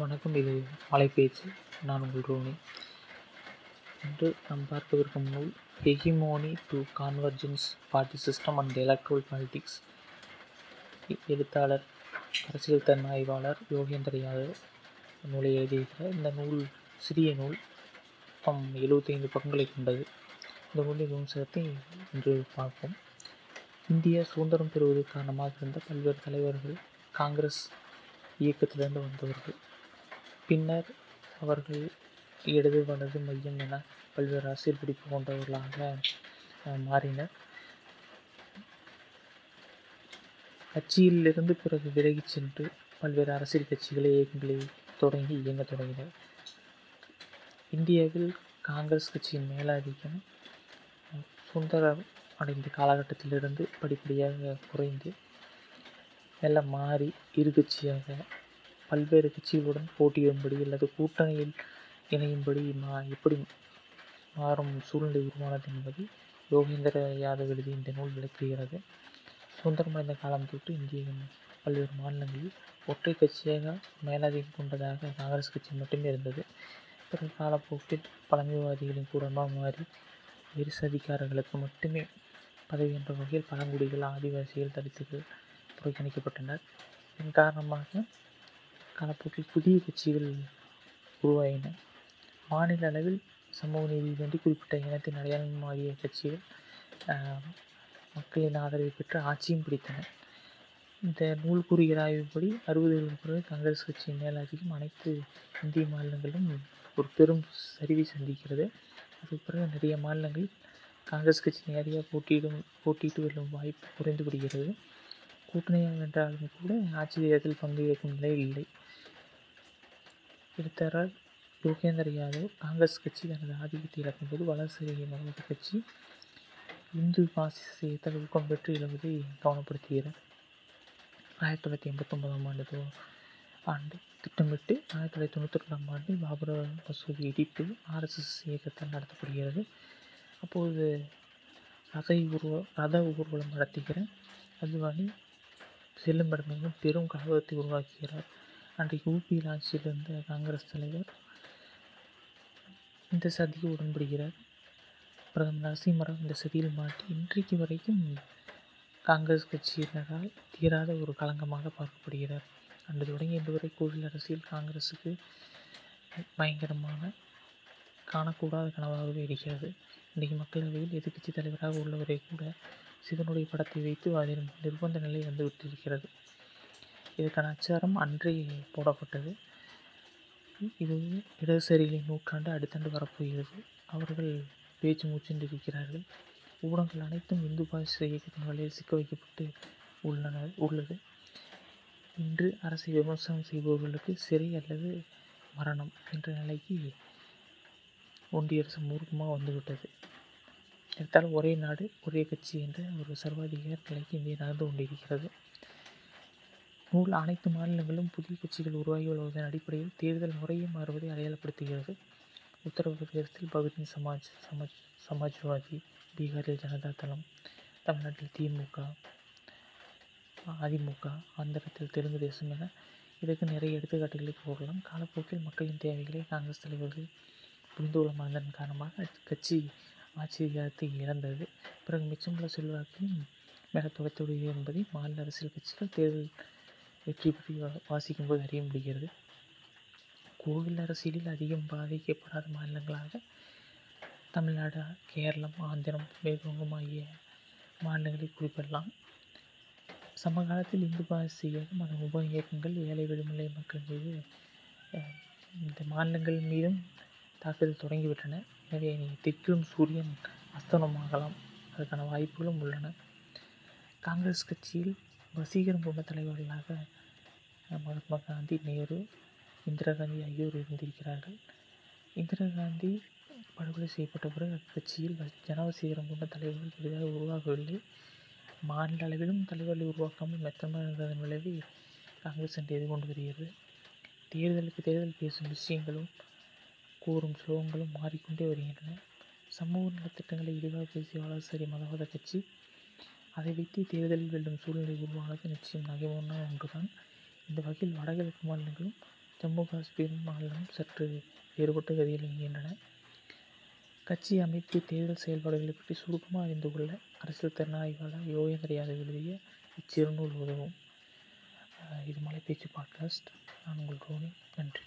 வணக்கம் இது மலைப்பேச்சு நான் உங்கள் ரோனி. இன்று நாம் பார்க்கவிருக்கும் நூல் hegemony to convergence party system and electoral politics எழுத்தாளர் அரசியல் தன் ஆய்வாளர் யோகேந்திர யாதவ் நூலை எழுதியிருக்கிறார். இந்த நூல் சிறிய நூல் மொத்தம் எழுபத்தைந்து பக்கங்களை கொண்டது. இந்த நூலின் வம்சத்தை இன்று பார்ப்போம். இந்தியா சுதந்திரம் பெறுவது காரணமாக இருந்த பல்வேறு தலைவர்கள் காங்கிரஸ் இயக்கத்திலிருந்து வந்தவர்கள். பின்னர் அவர்கள் இடது வலது மையம் என பல்வேறு அரசியல் பிடிப்பு கொண்டவர்களாக மாறினர். கட்சியிலிருந்து பிறகு விலகிச் சென்று பல்வேறு அரசியல் கட்சிகளை இயக்கங்களை தொடங்கி இயங்கத் தொடங்கினர். இந்தியாவில் காங்கிரஸ் கட்சியின் மேலாதிக்கம் சுந்தரம் அடைந்த காலகட்டத்திலிருந்து படிப்படியாக குறைந்து மெல்ல மாறி இரு கட்சியாக பல்வேறு கட்சிகளுடன் போட்டியிடும்படி அல்லது கூட்டணியில் இணையும்படி மா எப்படி மாறும் சூழ்நிலை உருவானது என்பதை யோகேந்திர யாதவ் எழுதி இந்த நூல் விளக்குகிறது. சுதந்திரமடைந்த காலம் தொட்டு இந்திய பல்வேறு மாநிலங்களில் ஒற்றை கட்சியாக மேலாதிக்கம் கொண்டதாக காங்கிரஸ் கட்சி மட்டுமே இருந்தது. பிறகு காலப்போக்கில் பழமைவாதிகளின் கூடமாக மாறி விரிசதிகாரர்களுக்கு மட்டுமே பதவி என்ற வகையில் பழங்குடிகள் ஆதிவாசிகள் தலித்துகள் புறக்கணிக்கப்பட்டனர். இதன் காரணமாக காலப்போக்கில் புதிய கட்சிகள் உருவாயின. மாநில அளவில் சமூக நீதி வேண்டி குறிப்பிட்ட இனத்தின் அடையாளம் ஆகிய கட்சிகள் மக்களின் ஆதரவை பெற்று ஆட்சியும் பிடித்தன. இந்த நூல் கூறுகிற ஆய்வுப்படி அறுபதுகளுக்கு பிறகு காங்கிரஸ் கட்சியின் மேலாதிக்கும் அனைத்து இந்திய மாநிலங்களும் ஒரு பெரும் சரிவை சந்திக்கிறது. அதுக்கு பிறகு நிறைய மாநிலங்களில் காங்கிரஸ் கட்சி நேரடியாக போட்டியிடும் போட்டியிட்டு வெல்லும் வாய்ப்பு குறைந்து விடுகிறது. கூட்டணியாக வென்றாலும் கூட ஆட்சி தேர்தல் பங்கு நிலை இல்லை. எழுத்தாளர் யோகேந்திர யாதவ் காங்கிரஸ் கட்சி தனது ஆதிக்கத்தை இழக்கும்போது வலதுசாரி மதவாத கட்சி இந்து பாசிசத்தை ஊக்கம் பெற்று இழவதை கவனப்படுத்துகிறார். ஆயிரத்தி தொள்ளாயிரத்தி எண்பத்தொம்பதாம் ஆண்டு ஆண்டு திட்டமிட்டு ஆயிரத்தி தொள்ளாயிரத்தி தொண்ணூற்றி ரெண்டாம் ஆண்டு பாபர மசூதி இடிப்பு ஆர்எஸ்எஸ் இயக்கத்தால் நடத்தப்படுகிறது. அப்போது ரத ஊர்வ ரத ஊர்வலம் நடத்துகிற அத்வானி செல்லும் இடமெங்கும் பெரும் கலவரத்தை உருவாக்குகிறார். அன்றைக்கு யூபியில் ஆட்சியில் இருந்த காங்கிரஸ் தலைவர் இந்த சதிக்கு உடன்படுகிறார். பிரதமர் நரசிம்மராவ் இந்த சதியில் மாட்டி இன்றைக்கு வரைக்கும் காங்கிரஸ் கட்சியினரால் தீராத ஒரு களங்கமாக பார்க்கப்படுகிறார். அன்று தொடங்கி இன்று வரை கோவில் அரசியல் காங்கிரஸுக்கு பயங்கரமான காணக்கூடாத கனவாகவே இருக்கிறது. இன்றைக்கு மக்களவையில் எதிர்க்கட்சி தலைவராக உள்ளவரை கூட சிவனுடைய படத்தை வைத்து அதில் நிர்பந்த நிலை வந்து விட்டிருக்கிறது. இதற்கான அச்சாரம் அன்றே போடப்பட்டது. இது இடதுசாரிகளின் நூற்றாண்டு அடுத்தாண்டு வரப்போகிறது. அவர்கள் பேச்சு மூச்சென்று இருக்கிறார்கள் ஊடகங்கள் அனைத்தும் இந்து பாசிச இயக்கத்தின் வழியில் சிக்க வைக்கப்பட்டு உள்ளன உள்ளது. இன்று அரசை விமர்சனம் செய்பவர்களுக்கு சிறை அல்லது மரணம் என்ற நிலைக்கு ஒன்றிய அரசு மூர்க்கமாக வந்துவிட்டது. எடுத்தால் ஒரே நாடு ஒரே கட்சி என்ற ஒரு சர்வாதிகார நிலைக்கு இந்தியா நடந்து கொண்டிருக்கிறது. நூல் அனைத்து மாநிலங்களும் புதிய கட்சிகள் உருவாகி வருவதன் அடிப்படையில் தேர்தல் முறையே மாறுவதை அடையாளப்படுத்துகிறது. உத்தரப்பிரதேசத்தில் பகுஜன் சமாஜ் சமாஜ் சமாஜ்வாதி பீகாரில் ஜனதா தளம் தமிழ்நாட்டில் திமுக அதிமுக ஆந்திரத்தில் தெலுங்கு தேசம் என இதற்கு நிறைய எடுத்துக்காட்டுகளை கூறலாம் காலப்போக்கில் மக்களின் தேவைகளை காங்கிரஸ் தலைவர்கள் புரிந்து கொள்ள மறந்ததன் காரணமாக கட்சி ஆட்சி அதிகாரத்தை இழந்தது. பிறகு மிச்சமுள்ள செல்வாக்கையும் மேல துடைத்துவிடுகிறது என்பதை மாநில அரசியல் கட்சிகள் தேர்தல் வெற்றி பற்றி வா- வாசிக்கும்போது அறிய முடிகிறது. கோவில் அரசியலில் அதிகம் பாதிக்கப்படாத மாநிலங்களாக தமிழ்நாடு கேரளம் ஆந்திரம் மேற்குவங்கம் ஆகிய மாநிலங்களை குறிப்பிடலாம். சமகாலத்தில் இந்து பாசிச இயக்கம் அதன் உப இயக்கங்கள் ஏழை விடுமுறை மக்கள் மீது இந்த மாநிலங்கள் மீதும் தாக்குதல் தொடங்கிவிட்டன. எனவே இனி தெற்கிலும் சூரியன் அஸ்தமனமாகலாம். அதற்கான வாய்ப்புகளும் உள்ளன. காங்கிரஸ் கட்சியில் வசீகரம் கொண்ட தலைவர்களாக மகாத்மா காந்தி நேரு இந்திரா காந்தி ஆகியோர் இருந்திருக்கிறார்கள். இந்திரா காந்தி படுகொலை செய்யப்பட்ட பிறகு அக்கட்சியில் ஜனவசீகரம் கொண்ட தலைவர்கள் பெரிதாக உருவாகவில்லை. மாநில அளவிலும் தலைவர்களை உருவாக்காமல் மெத்தமாக இருந்ததன் விளைவு காங்கிரஸ் என்று எதிர்கொண்டு வருகிறது. தேர்தலுக்கு தேர்தல் பேசும் விஷயங்களும் கூறும் ஸ்லோகங்களும் மாறிக்கொண்டே வருகின்றன. சமூக நலத்திட்டங்களை இழிவாக பேசிய வலதுசாரி மதவாத கட்சி அதை வைத்து தேர்தலில் வெல்லும் சூழ்நிலை உருவானது நிச்சயம் நகைமுன்னா ஒன்றுதான். இந்த வகையில் வடகிழக்கு மாநிலங்களும் ஜம்மு காஷ்மீர் மாநிலம் சற்று வேறுபட்ட கதியில் இயங்குகின்றன கட்சி அமைப்பு தேர்தல் செயல்பாடுகளை பற்றி சுருக்கமாக அறிந்து கொள்ள அரசியல் திறனாய்வாளர் யோகேந்திர யாதவ் எழுதிய இச்சிறுநூல் உதவும். இது மலை பேச்சு பாட்காஸ்ட் நான் உங்கள் ரோனி நன்றி.